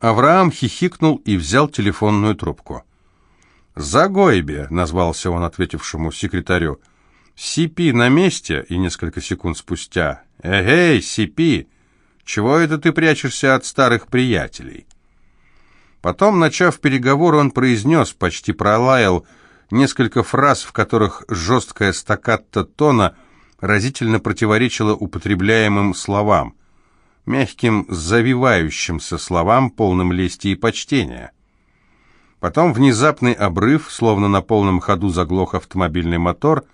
Авраам хихикнул и взял телефонную трубку. «Загойбе», — назвался он ответившему секретарю. «Сипи на месте?» И несколько секунд спустя. «Эгей, Сипи, чего это ты прячешься от старых приятелей?» Потом, начав переговор, он произнес, почти пролаял, несколько фраз, в которых жесткая стаккато тона разительно противоречила употребляемым словам, мягким завивающимся словам, полным лести и почтения. Потом внезапный обрыв, словно на полном ходу заглох автомобильный мотор,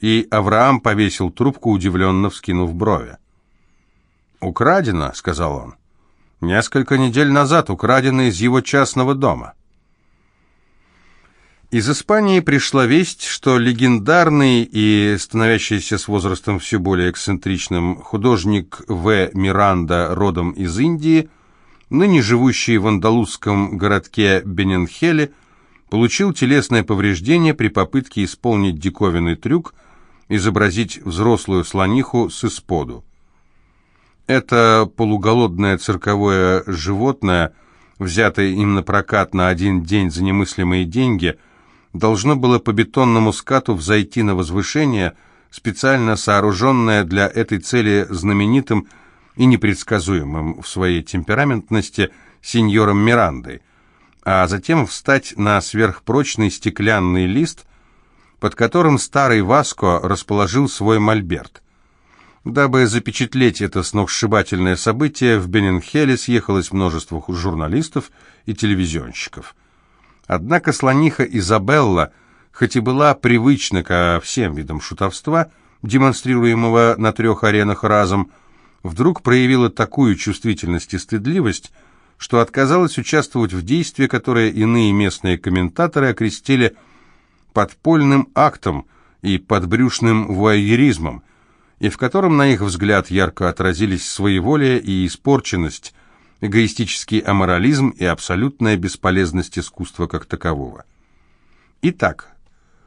и Авраам повесил трубку, удивленно вскинув брови. «Украдено», — сказал он. «Несколько недель назад украдено из его частного дома». Из Испании пришла весть, что легендарный и становящийся с возрастом все более эксцентричным художник В. Миранда, родом из Индии, ныне живущий в андалузском городке Бененхеле, получил телесное повреждение при попытке исполнить диковинный трюк, изобразить взрослую слониху с исподу. Это полуголодное цирковое животное, взятое им на прокат на один день за немыслимые деньги – должно было по бетонному скату взойти на возвышение, специально сооруженное для этой цели знаменитым и непредсказуемым в своей темпераментности сеньором Мирандой, а затем встать на сверхпрочный стеклянный лист, под которым старый Васко расположил свой мольберт. Дабы запечатлеть это сногсшибательное событие, в Бенинхеле съехалось множество журналистов и телевизионщиков. Однако слониха Изабелла, хоть и была привычна ко всем видам шутовства, демонстрируемого на трех аренах разом, вдруг проявила такую чувствительность и стыдливость, что отказалась участвовать в действии, которое иные местные комментаторы окрестили подпольным актом и подбрюшным вуайеризмом, и в котором, на их взгляд, ярко отразились своеволие и испорченность, эгоистический аморализм и абсолютная бесполезность искусства как такового. Итак,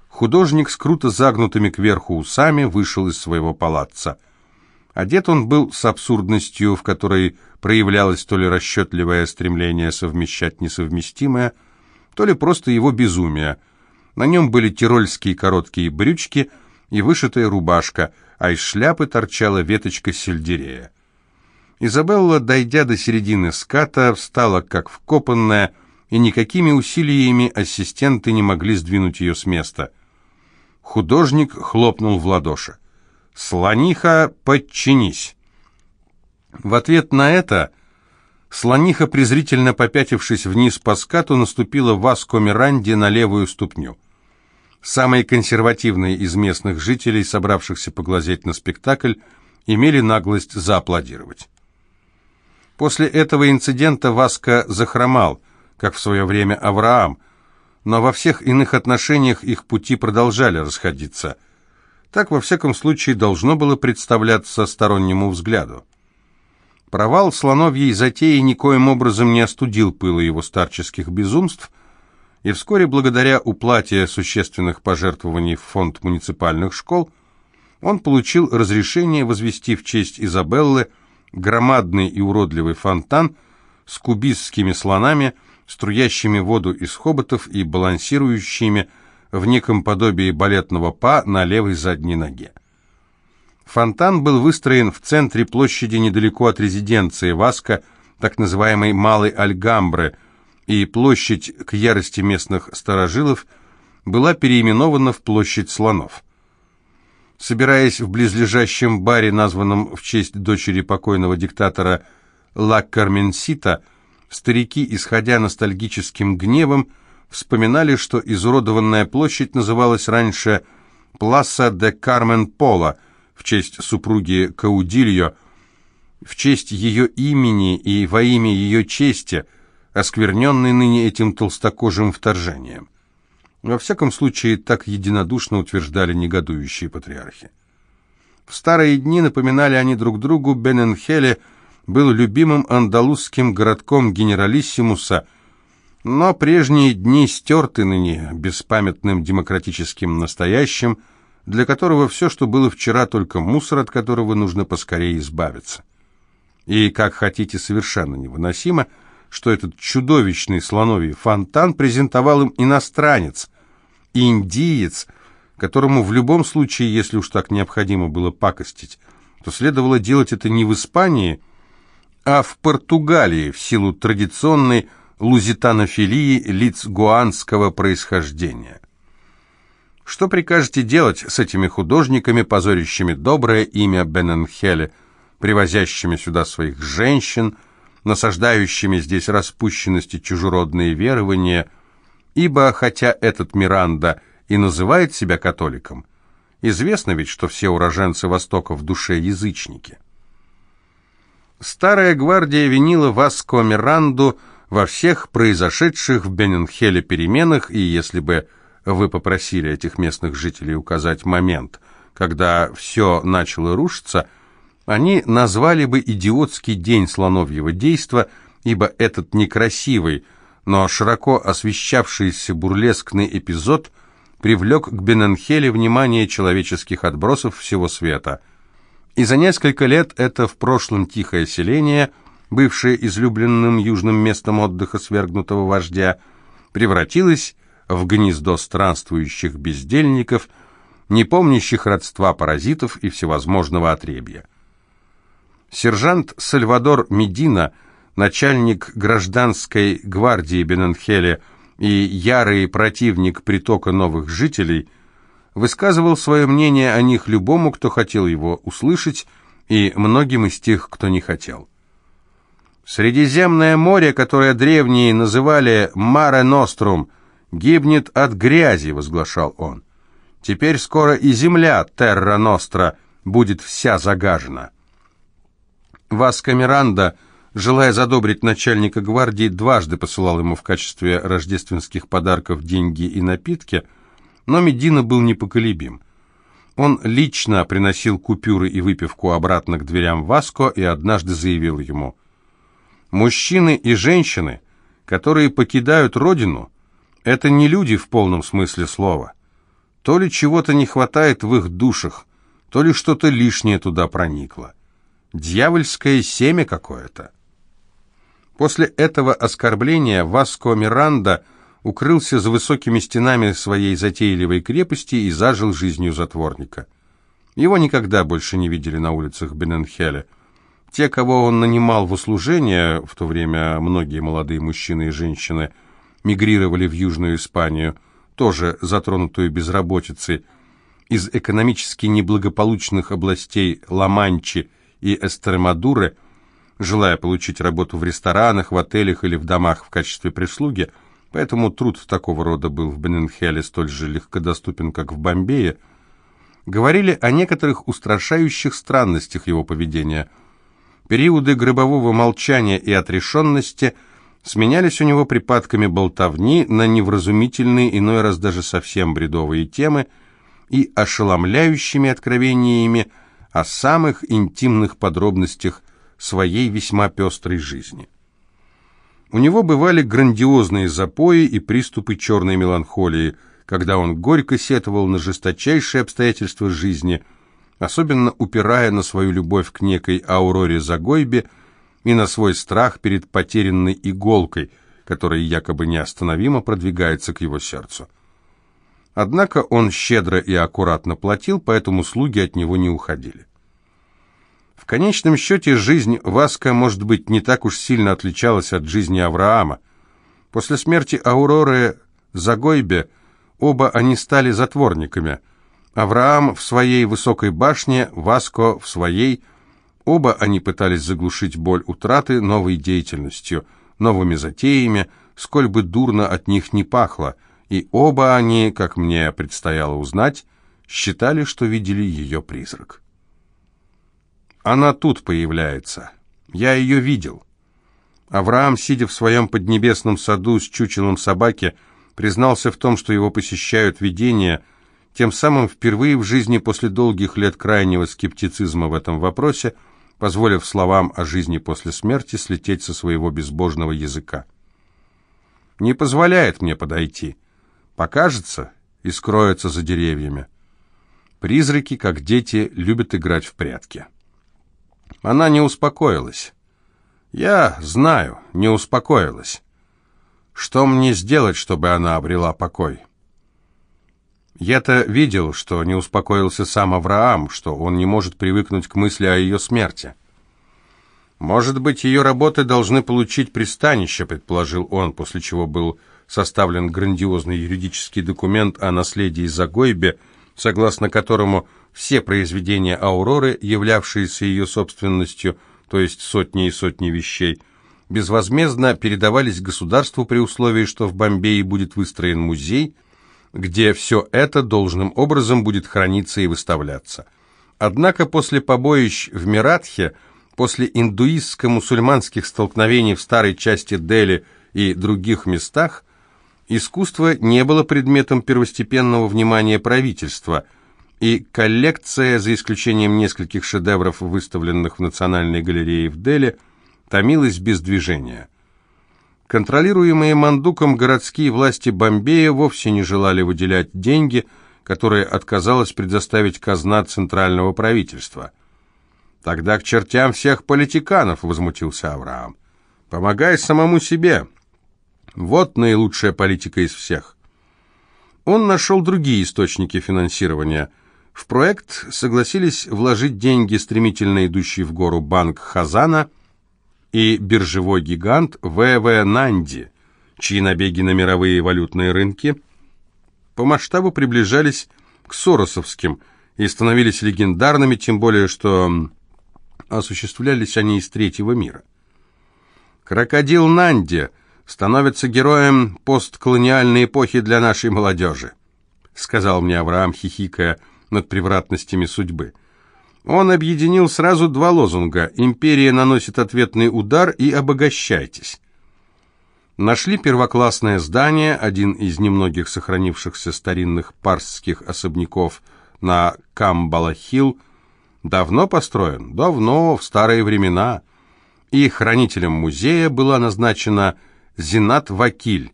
художник с круто загнутыми кверху усами вышел из своего палаца. Одет он был с абсурдностью, в которой проявлялось то ли расчетливое стремление совмещать несовместимое, то ли просто его безумие. На нем были тирольские короткие брючки и вышитая рубашка, а из шляпы торчала веточка сельдерея. Изабелла, дойдя до середины ската, встала как вкопанная, и никакими усилиями ассистенты не могли сдвинуть ее с места. Художник хлопнул в ладоши. «Слониха, подчинись!» В ответ на это слониха, презрительно попятившись вниз по скату, наступила Васко Миранде на левую ступню. Самые консервативные из местных жителей, собравшихся поглазеть на спектакль, имели наглость зааплодировать. После этого инцидента Васка захромал, как в свое время Авраам, но во всех иных отношениях их пути продолжали расходиться. Так, во всяком случае, должно было представляться стороннему взгляду. Провал слоновьей затеи никоим образом не остудил пыла его старческих безумств, и вскоре, благодаря уплате существенных пожертвований в фонд муниципальных школ, он получил разрешение возвести в честь Изабеллы – громадный и уродливый фонтан с кубистскими слонами, струящими воду из хоботов и балансирующими в неком подобии балетного па на левой задней ноге. Фонтан был выстроен в центре площади недалеко от резиденции Васка, так называемой Малой Альгамбры, и площадь к ярости местных старожилов была переименована в площадь слонов. Собираясь в близлежащем баре, названном в честь дочери покойного диктатора Ла Карменсита, старики, исходя ностальгическим гневом, вспоминали, что изуродованная площадь называлась раньше Пласа де Кармен Пола в честь супруги Каудильо, в честь ее имени и во имя ее чести, оскверненной ныне этим толстокожим вторжением. Во всяком случае, так единодушно утверждали негодующие патриархи. В старые дни напоминали они друг другу, Бененхеле был любимым андалузским городком генералиссимуса, но прежние дни стерты ныне беспамятным демократическим настоящим, для которого все, что было вчера, только мусор, от которого нужно поскорее избавиться. И, как хотите, совершенно невыносимо – что этот чудовищный слоновий фонтан презентовал им иностранец, индиец, которому в любом случае, если уж так необходимо было пакостить, то следовало делать это не в Испании, а в Португалии в силу традиционной лузитанофилии лиц гуанского происхождения. Что прикажете делать с этими художниками, позорящими доброе имя Бененхеле, привозящими сюда своих женщин, насаждающими здесь распущенность и чужеродные верования, ибо, хотя этот Миранда и называет себя католиком, Известно ведь, что все уроженцы Востока в душе язычники. Старая гвардия винила Васко Миранду во всех произошедших в Бененхеле переменах, и если бы вы попросили этих местных жителей указать момент, когда все начало рушиться, они назвали бы идиотский день слоновьего действа, ибо этот некрасивый, но широко освещавшийся бурлескный эпизод – привлек к Бененхеле внимание человеческих отбросов всего света. И за несколько лет это в прошлом тихое селение, бывшее излюбленным южным местом отдыха свергнутого вождя, превратилось в гнездо странствующих бездельников, не помнящих родства паразитов и всевозможного отребья. Сержант Сальвадор Медина, начальник гражданской гвардии Бененхеле, и ярый противник притока новых жителей, высказывал свое мнение о них любому, кто хотел его услышать, и многим из тех, кто не хотел. Средиземное море, которое древние называли «Маре Нострум», гибнет от грязи, возглашал он. Теперь скоро и земля Терра Ностра будет вся загажена. Васко Миранда – желая задобрить начальника гвардии, дважды посылал ему в качестве рождественских подарков деньги и напитки, но Медина был непоколебим. Он лично приносил купюры и выпивку обратно к дверям Васко и однажды заявил ему, «Мужчины и женщины, которые покидают родину, это не люди в полном смысле слова. То ли чего-то не хватает в их душах, то ли что-то лишнее туда проникло. Дьявольское семя какое-то». После этого оскорбления Васко Миранда укрылся за высокими стенами своей затейливой крепости и зажил жизнью затворника. Его никогда больше не видели на улицах Бененхеля. Те, кого он нанимал в услужение, в то время многие молодые мужчины и женщины мигрировали в Южную Испанию, тоже затронутую безработицей, из экономически неблагополучных областей Ла-Манчи и Эстремадуры – желая получить работу в ресторанах, в отелях или в домах в качестве прислуги, поэтому труд такого рода был в Бененхеле столь же легкодоступен, как в Бомбее, говорили о некоторых устрашающих странностях его поведения. Периоды гробового молчания и отрешенности сменялись у него припадками болтовни на невразумительные, иной раз даже совсем бредовые темы и ошеломляющими откровениями о самых интимных подробностях своей весьма пестрой жизни. У него бывали грандиозные запои и приступы черной меланхолии, когда он горько сетовал на жесточайшие обстоятельства жизни, особенно упирая на свою любовь к некой Ауроре Загойбе и на свой страх перед потерянной иголкой, которая якобы неостановимо продвигается к его сердцу. Однако он щедро и аккуратно платил, поэтому слуги от него не уходили. В конечном счете жизнь Васка, может быть, не так уж сильно отличалась от жизни Авраама. После смерти Ауроры Загойбе оба они стали затворниками. Авраам в своей высокой башне, Васко в своей. Оба они пытались заглушить боль утраты новой деятельностью, новыми затеями, сколь бы дурно от них не пахло, и оба они, как мне предстояло узнать, считали, что видели ее призрак. Она тут появляется. Я ее видел. Авраам, сидя в своем поднебесном саду с чучелом собаки, признался в том, что его посещают видения, тем самым впервые в жизни после долгих лет крайнего скептицизма в этом вопросе, позволив словам о жизни после смерти слететь со своего безбожного языка. Не позволяет мне подойти. Покажется и скроется за деревьями. Призраки, как дети, любят играть в прятки. Она не успокоилась. Я знаю, не успокоилась. Что мне сделать, чтобы она обрела покой? Я-то видел, что не успокоился сам Авраам, что он не может привыкнуть к мысли о ее смерти. «Может быть, ее работы должны получить пристанище», — предположил он, после чего был составлен грандиозный юридический документ о наследии Загойбе, согласно которому все произведения Ауроры, являвшиеся ее собственностью, то есть сотни и сотни вещей, безвозмездно передавались государству при условии, что в Бомбее будет выстроен музей, где все это должным образом будет храниться и выставляться. Однако после побоищ в Миратхе, после индуистско-мусульманских столкновений в старой части Дели и других местах, искусство не было предметом первостепенного внимания правительства – и коллекция, за исключением нескольких шедевров, выставленных в Национальной галерее в Дели, томилась без движения. Контролируемые Мандуком городские власти Бомбея вовсе не желали выделять деньги, которые отказалась предоставить казна центрального правительства. «Тогда к чертям всех политиканов!» — возмутился Авраам. «Помогай самому себе! Вот наилучшая политика из всех!» Он нашел другие источники финансирования – в проект согласились вложить деньги, стремительно идущий в гору банк Хазана и биржевой гигант ВВ Нанди, чьи набеги на мировые валютные рынки по масштабу приближались к соросовским и становились легендарными, тем более что осуществлялись они из третьего мира. Крокодил Нанди становится героем постколониальной эпохи для нашей молодежи, сказал мне Авраам, хихикая, — над превратностями судьбы. Он объединил сразу два лозунга «Империя наносит ответный удар» и «Обогащайтесь». Нашли первоклассное здание, один из немногих сохранившихся старинных парсских особняков на Камбала-Хилл. Давно построен? Давно, в старые времена. И хранителем музея была назначена Зинат Вакиль.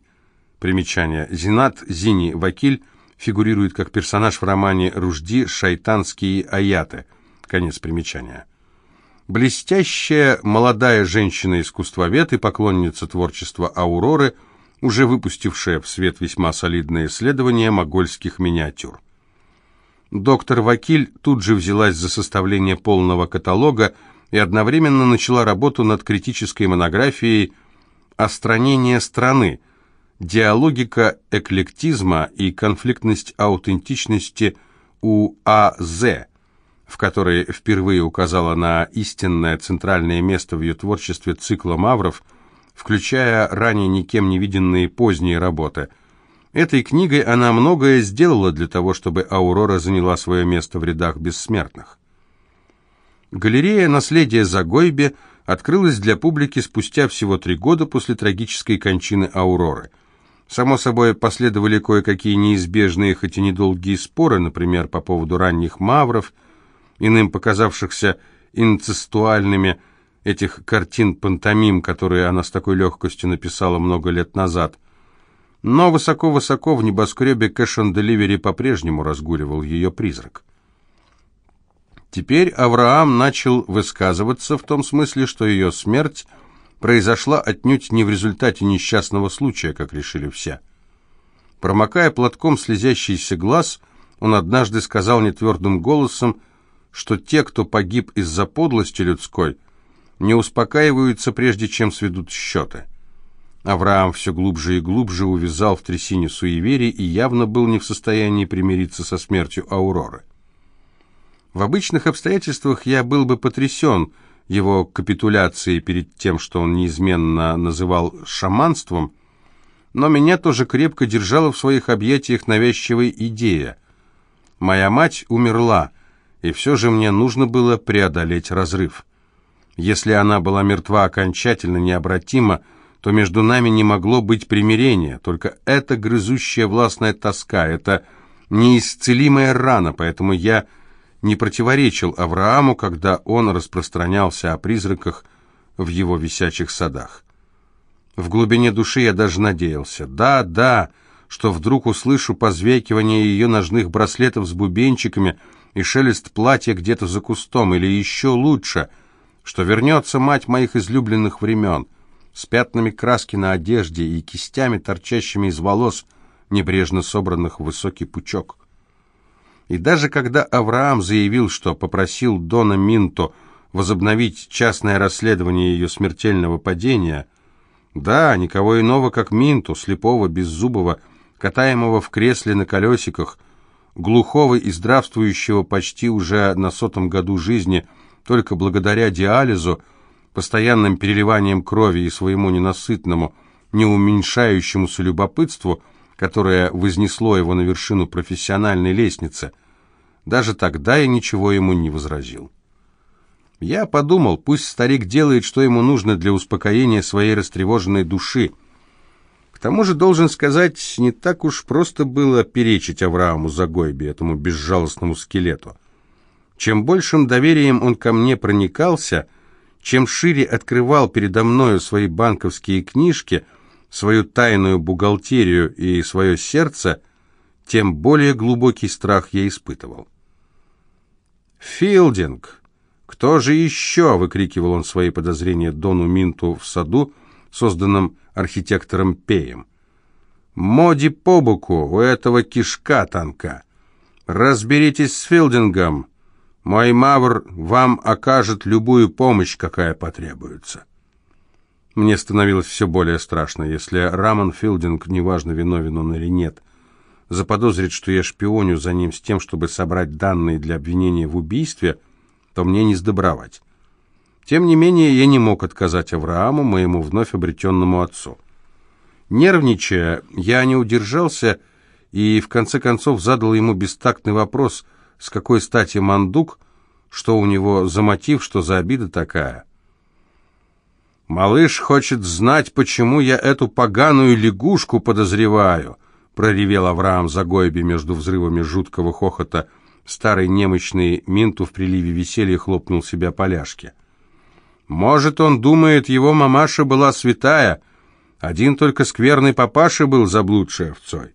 Примечание. Зинат Зини Вакиль фигурирует как персонаж в романе «Ружди. Шайтанские аяты». Конец примечания. Блестящая молодая женщина-искусствовед и поклонница творчества Ауроры, уже выпустившая в свет весьма солидное исследование могольских миниатюр. Доктор Вакиль тут же взялась за составление полного каталога и одновременно начала работу над критической монографией «Остранение страны», диалогика эклектизма и конфликтность аутентичности у А.З., в которой впервые указала на истинное центральное место в ее творчестве цикла «Мавров», включая ранее никем не виденные поздние работы. Этой книгой она многое сделала для того, чтобы Аурора заняла свое место в рядах бессмертных. Галерея «Наследие Загойбе» открылась для публики спустя всего три года после трагической кончины Ауроры – Само собой, последовали кое-какие неизбежные, хоть и недолгие споры, например, по поводу ранних мавров, иным показавшихся инцестуальными этих картин пантомим, которые она с такой легкостью написала много лет назад. Но высоко-высоко в небоскребе Delivery по-прежнему разгуливал ее призрак. Теперь Авраам начал высказываться в том смысле, что ее смерть – произошла отнюдь не в результате несчастного случая, как решили все. Промокая платком слезящийся глаз, он однажды сказал нетвердым голосом, что те, кто погиб из-за подлости людской, не успокаиваются, прежде чем сведут счеты. Авраам все глубже и глубже увязал в трясине суеверий и явно был не в состоянии примириться со смертью Ауроры. В обычных обстоятельствах я был бы потрясен, его капитуляции перед тем, что он неизменно называл шаманством, но меня тоже крепко держала в своих объятиях навязчивая идея. Моя мать умерла, и все же мне нужно было преодолеть разрыв. Если она была мертва окончательно, необратимо, то между нами не могло быть примирения, только эта грызущая властная тоска, это неисцелимая рана, поэтому я не противоречил Аврааму, когда он распространялся о призраках в его висячих садах. В глубине души я даже надеялся. Да, да, что вдруг услышу позвякивание ее ножных браслетов с бубенчиками и шелест платья где-то за кустом, или еще лучше, что вернется мать моих излюбленных времен, с пятнами краски на одежде и кистями, торчащими из волос, небрежно собранных в высокий пучок. И даже когда Авраам заявил, что попросил Дона Минто возобновить частное расследование ее смертельного падения, да, никого иного, как Минту, слепого, беззубого, катаемого в кресле на колесиках, глухого и здравствующего почти уже на сотом году жизни, только благодаря диализу, постоянным переливанием крови и своему ненасытному, неуменьшающемуся любопытству, которое вознесло его на вершину профессиональной лестницы, даже тогда я ничего ему не возразил. Я подумал, пусть старик делает, что ему нужно для успокоения своей растревоженной души. К тому же, должен сказать, не так уж просто было перечить Аврааму Загойбе, этому безжалостному скелету. Чем большим доверием он ко мне проникался, чем шире открывал передо мною свои банковские книжки, свою тайную бухгалтерию и свое сердце, тем более глубокий страх я испытывал. «Филдинг! Кто же еще?» — выкрикивал он свои подозрения Дону Минту в саду, созданном архитектором Пеем. «Моди по боку, у этого кишка танка. Разберитесь с Филдингом. Мой Мавр вам окажет любую помощь, какая потребуется». Мне становилось все более страшно, если Рамон Филдинг, неважно, виновен он или нет, заподозрит, что я шпионю за ним с тем, чтобы собрать данные для обвинения в убийстве, то мне не сдобровать. Тем не менее, я не мог отказать Аврааму, моему вновь обретенному отцу. Нервничая, я не удержался и в конце концов задал ему бестактный вопрос, с какой стати мандук, что у него за мотив, что за обида такая. «Малыш хочет знать, почему я эту поганую лягушку подозреваю», проревел Авраам Загойби между взрывами жуткого хохота. Старый немощный Минту в приливе веселья хлопнул себя по ляжке. «Может, он думает, его мамаша была святая, один только скверный папаша был заблудшей овцой.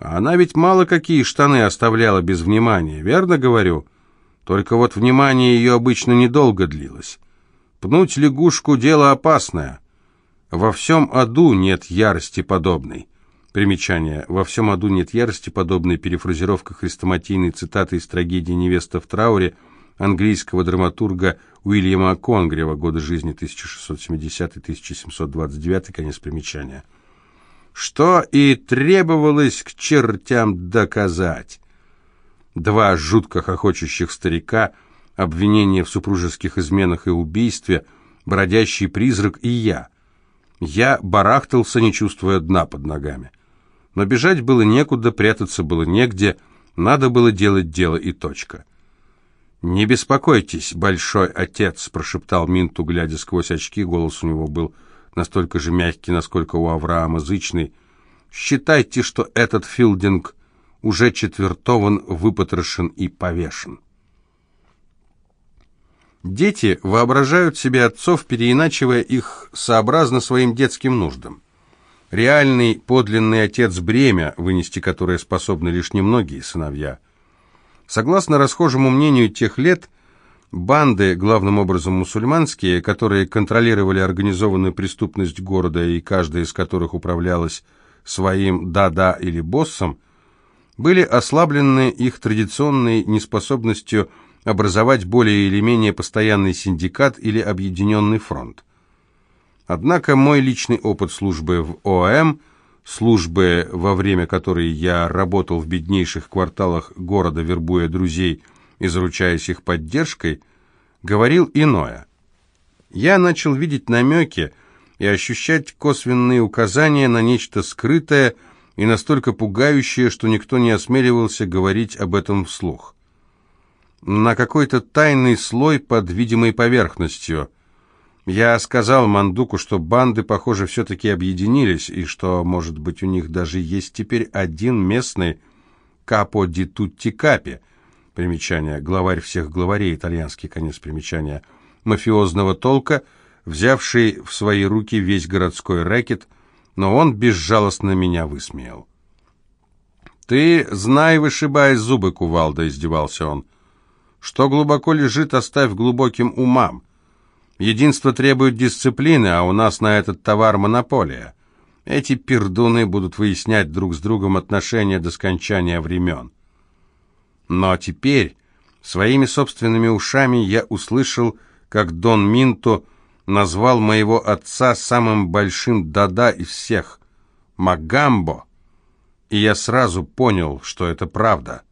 А она ведь мало какие штаны оставляла без внимания, верно говорю? Только вот внимание ее обычно недолго длилось. Пнуть лягушку — дело опасное. Во всем аду нет ярости подобной». Примечание. Во всем аду нет ярости, подобной перефразировка хрестоматийной цитаты из трагедии «Невеста в трауре» английского драматурга Уильяма Конгрева, годы жизни 1670-1729, конец примечания. Что и требовалось к чертям доказать. Два жутко хохочущих старика, обвинение в супружеских изменах и убийстве, бродящий призрак и я. Я барахтался, не чувствуя дна под ногами. Но бежать было некуда, прятаться было негде, надо было делать дело и точка. «Не беспокойтесь, большой отец», — прошептал Минту, глядя сквозь очки, голос у него был настолько же мягкий, насколько у Авраама зычный. «Считайте, что этот филдинг уже четвертован, выпотрошен и повешен». Дети воображают себе отцов, переиначивая их сообразно своим детским нуждам. Реальный, подлинный отец бремя, вынести которое способны лишь немногие сыновья. Согласно расхожему мнению тех лет, банды, главным образом мусульманские, которые контролировали организованную преступность города и каждая из которых управлялась своим «да-да» или боссом, были ослаблены их традиционной неспособностью образовать более или менее постоянный синдикат или объединенный фронт. Однако мой личный опыт службы в ОАМ, службы, во время которой я работал в беднейших кварталах города, вербуя друзей и заручаясь их поддержкой, говорил иное. Я начал видеть намеки и ощущать косвенные указания на нечто скрытое и настолько пугающее, что никто не осмеливался говорить об этом вслух. На какой-то тайный слой под видимой поверхностью – я сказал Мандуку, что банды, похоже, все-таки объединились, и что, может быть, у них даже есть теперь один местный капо ди тутти капи. Примечание. Главарь всех главарей, итальянский конец примечания. Мафиозного толка, взявший в свои руки весь городской рэкет, но он безжалостно меня высмеял. «Ты, знай, вышибай зубы, кувалда», — издевался он. «Что глубоко лежит, оставь глубоким умам». Единство требует дисциплины, а у нас на этот товар монополия. Эти пердуны будут выяснять друг с другом отношения до скончания времен. Но теперь, своими собственными ушами, я услышал, как Дон Минто назвал моего отца самым большим дада из всех – Магамбо. И я сразу понял, что это правда.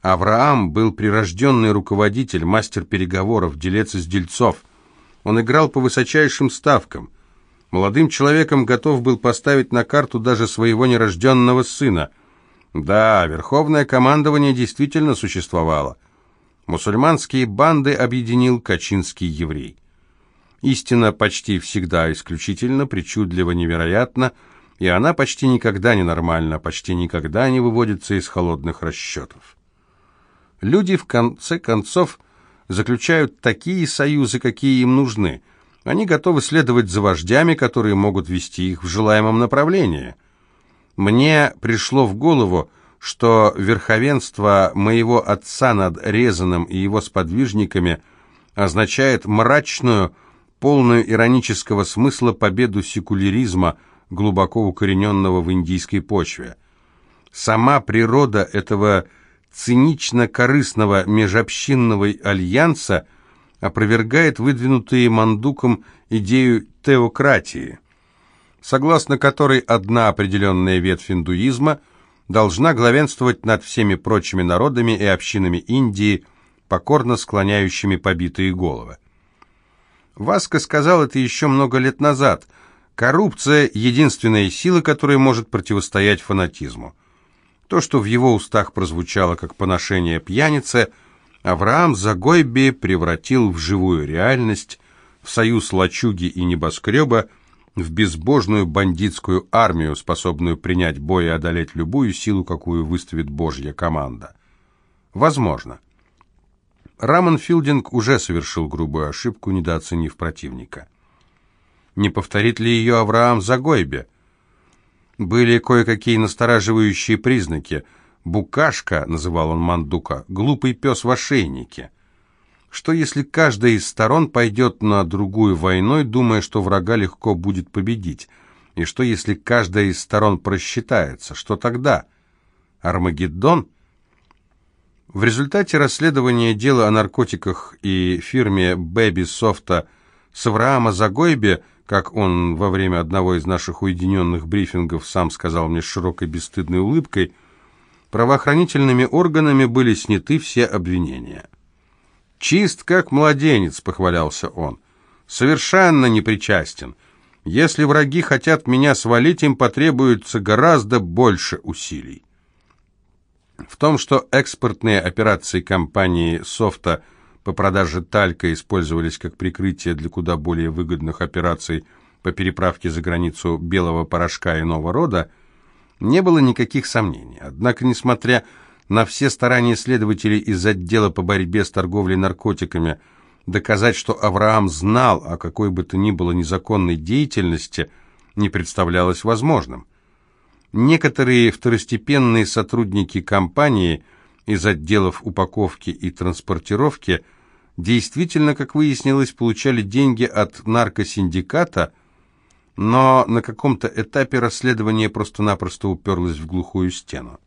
Авраам был прирожденный руководитель, мастер переговоров, делец из дельцов. Он играл по высочайшим ставкам. Молодым человеком готов был поставить на карту даже своего нерожденного сына. Да, верховное командование действительно существовало. Мусульманские банды объединил качинский еврей. Истина почти всегда исключительно, причудливо, невероятно, и она почти никогда не нормальна, почти никогда не выводится из холодных расчетов. Люди, в конце концов, заключают такие союзы, какие им нужны. Они готовы следовать за вождями, которые могут вести их в желаемом направлении. Мне пришло в голову, что верховенство моего отца над Резаном и его сподвижниками означает мрачную, полную иронического смысла победу секуляризма, глубоко укорененного в индийской почве. Сама природа этого цинично-корыстного межобщинного альянса опровергает выдвинутые Мандуком идею теократии, согласно которой одна определенная ветвь индуизма должна главенствовать над всеми прочими народами и общинами Индии, покорно склоняющими побитые головы. Васко сказал это еще много лет назад. Коррупция – единственная сила, которая может противостоять фанатизму. То, что в его устах прозвучало как поношение пьяницы, Авраам Загойби превратил в живую реальность, в союз лачуги и небоскреба, в безбожную бандитскую армию, способную принять бой и одолеть любую силу, какую выставит Божья команда. Возможно. Рамон Филдинг уже совершил грубую ошибку, недооценив противника. Не повторит ли ее Авраам Загойбе? Были кое-какие настораживающие признаки. «Букашка», — называл он Мандука, — «глупый пес в ошейнике». Что если каждая из сторон пойдет на другую войной, думая, что врага легко будет победить? И что если каждая из сторон просчитается? Что тогда? Армагеддон? В результате расследования дела о наркотиках и фирме Бэби Софта с Авраама Загойбе, как он во время одного из наших уединенных брифингов сам сказал мне с широкой бесстыдной улыбкой, правоохранительными органами были сняты все обвинения. «Чист как младенец», — похвалялся он, — «совершенно непричастен. Если враги хотят меня свалить, им потребуется гораздо больше усилий». В том, что экспортные операции компании «Софта» по продаже талька использовались как прикрытие для куда более выгодных операций по переправке за границу белого порошка иного рода, не было никаких сомнений. Однако, несмотря на все старания следователей из отдела по борьбе с торговлей наркотиками доказать, что Авраам знал о какой бы то ни было незаконной деятельности, не представлялось возможным. Некоторые второстепенные сотрудники компании из отделов упаковки и транспортировки действительно, как выяснилось, получали деньги от наркосиндиката, но на каком-то этапе расследование просто-напросто уперлось в глухую стену.